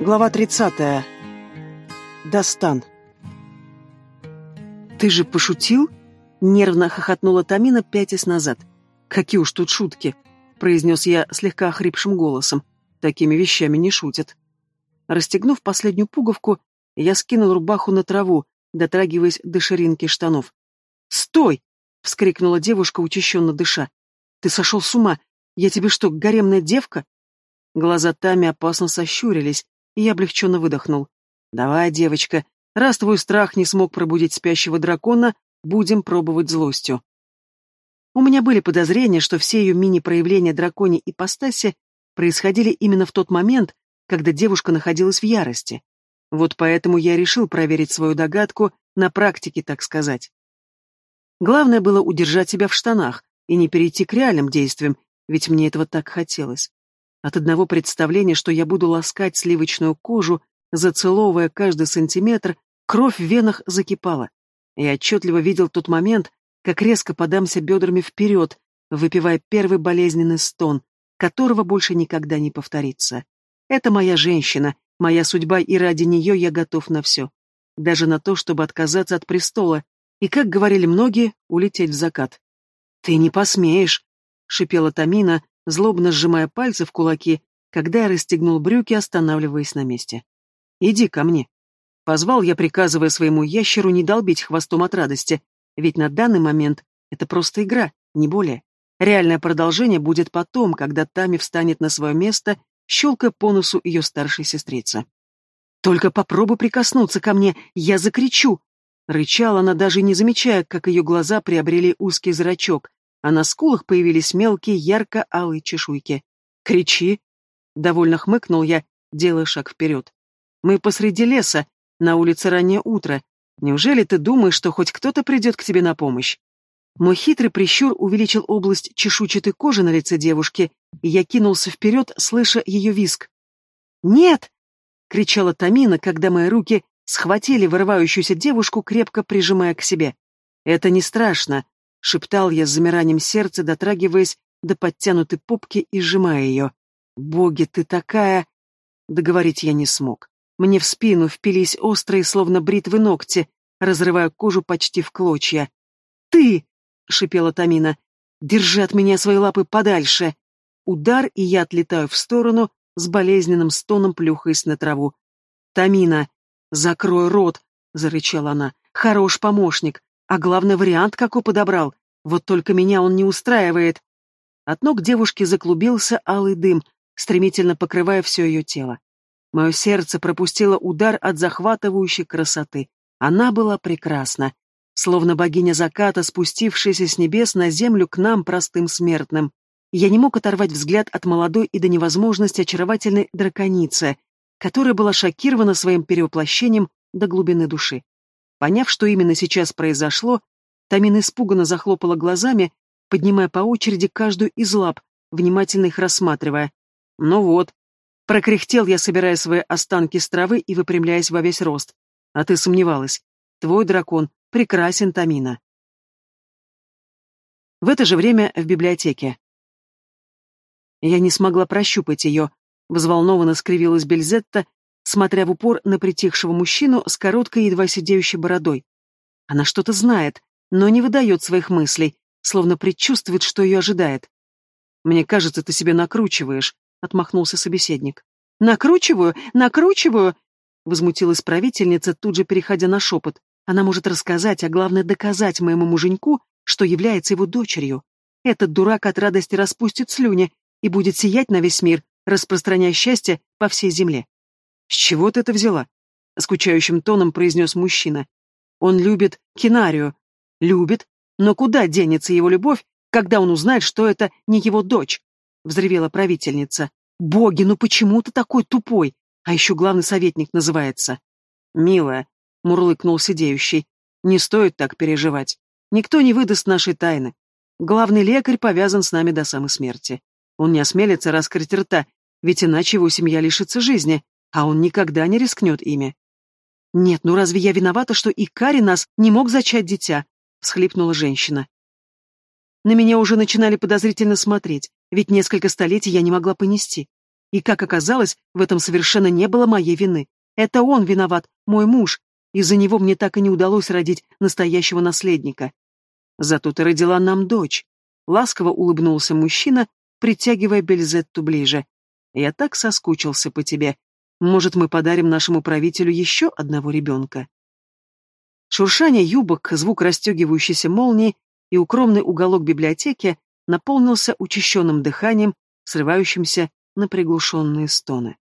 Глава 30. Достан. «Ты же пошутил?» — нервно хохотнула Тамина пятясь назад. «Какие уж тут шутки!» — произнес я слегка охрипшим голосом. «Такими вещами не шутят». Расстегнув последнюю пуговку, я скинул рубаху на траву, дотрагиваясь до ширинки штанов. «Стой!» — вскрикнула девушка, учащенно дыша. «Ты сошел с ума! Я тебе что, гаремная девка?» Глаза Тами опасно сощурились, и я облегченно выдохнул. «Давай, девочка, раз твой страх не смог пробудить спящего дракона, будем пробовать злостью». У меня были подозрения, что все ее мини-проявления драконьей ипостаси происходили именно в тот момент, когда девушка находилась в ярости. Вот поэтому я решил проверить свою догадку на практике, так сказать. Главное было удержать себя в штанах и не перейти к реальным действиям, ведь мне этого так хотелось. От одного представления, что я буду ласкать сливочную кожу, зацеловывая каждый сантиметр, кровь в венах закипала. Я отчетливо видел тот момент, как резко подамся бедрами вперед, выпивая первый болезненный стон, которого больше никогда не повторится. Это моя женщина, моя судьба, и ради нее я готов на все. Даже на то, чтобы отказаться от престола, и, как говорили многие, улететь в закат. «Ты не посмеешь!» — шипела Тамина, злобно сжимая пальцы в кулаки, когда я расстегнул брюки, останавливаясь на месте. «Иди ко мне». Позвал я, приказывая своему ящеру не долбить хвостом от радости, ведь на данный момент это просто игра, не более. Реальное продолжение будет потом, когда Тами встанет на свое место, щелкая по носу ее старшей сестрицы. «Только попробуй прикоснуться ко мне, я закричу!» Рычала она, даже не замечая, как ее глаза приобрели узкий зрачок, а на скулах появились мелкие ярко-алые чешуйки. «Кричи!» — довольно хмыкнул я, делая шаг вперед. «Мы посреди леса, на улице раннее утро. Неужели ты думаешь, что хоть кто-то придет к тебе на помощь?» Мой хитрый прищур увеличил область чешуйчатой кожи на лице девушки, и я кинулся вперед, слыша ее визг. «Нет!» — кричала Тамина, когда мои руки схватили вырывающуюся девушку, крепко прижимая к себе. «Это не страшно», — шептал я с замиранием сердца, дотрагиваясь до подтянутой попки и сжимая ее. «Боги, ты такая...» Договорить я не смог. Мне в спину впились острые, словно бритвы ногти, разрывая кожу почти в клочья. «Ты!» — шипела Тамина. «Держи от меня свои лапы подальше!» Удар, и я отлетаю в сторону, с болезненным стоном плюхаясь на траву. «Тамина! Закрой рот!» — зарычала она. «Хорош помощник! А главный вариант какой подобрал. Вот только меня он не устраивает. От ног девушки заклубился алый дым, стремительно покрывая все ее тело. Мое сердце пропустило удар от захватывающей красоты. Она была прекрасна, словно богиня заката, спустившаяся с небес на землю к нам, простым смертным. Я не мог оторвать взгляд от молодой и до невозможности очаровательной драконицы, которая была шокирована своим перевоплощением до глубины души. Поняв, что именно сейчас произошло, Тамина испуганно захлопала глазами, поднимая по очереди каждую из лап, внимательно их рассматривая. «Ну вот», — прокряхтел я, собирая свои останки с травы и выпрямляясь во весь рост. «А ты сомневалась. Твой дракон прекрасен, Тамина». В это же время в библиотеке. Я не смогла прощупать ее. Взволнованно скривилась Бельзетта, смотря в упор на притихшего мужчину с короткой, едва сидеющей бородой. Она что-то знает, но не выдает своих мыслей, словно предчувствует, что ее ожидает. «Мне кажется, ты себе накручиваешь», — отмахнулся собеседник. «Накручиваю? Накручиваю?» — возмутилась правительница, тут же переходя на шепот. «Она может рассказать, а главное доказать моему муженьку, что является его дочерью. Этот дурак от радости распустит слюни и будет сиять на весь мир, распространяя счастье по всей земле. «С чего ты это взяла?» — скучающим тоном произнес мужчина. «Он любит Кинарию. Любит? Но куда денется его любовь, когда он узнает, что это не его дочь?» — взревела правительница. «Боги, ну почему ты такой тупой? А еще главный советник называется». «Милая», — мурлыкнул сидеющий, — «не стоит так переживать. Никто не выдаст нашей тайны. Главный лекарь повязан с нами до самой смерти. Он не осмелится раскрыть рта, ведь иначе его семья лишится жизни, а он никогда не рискнет ими. «Нет, ну разве я виновата, что Икари нас не мог зачать дитя?» — всхлипнула женщина. На меня уже начинали подозрительно смотреть, ведь несколько столетий я не могла понести. И, как оказалось, в этом совершенно не было моей вины. Это он виноват, мой муж. Из-за него мне так и не удалось родить настоящего наследника. Зато ты родила нам дочь. Ласково улыбнулся мужчина, притягивая Бельзетту ближе. Я так соскучился по тебе. Может, мы подарим нашему правителю еще одного ребенка? Шуршание юбок, звук расстегивающейся молнии и укромный уголок библиотеки наполнился учащенным дыханием, срывающимся на приглушенные стоны.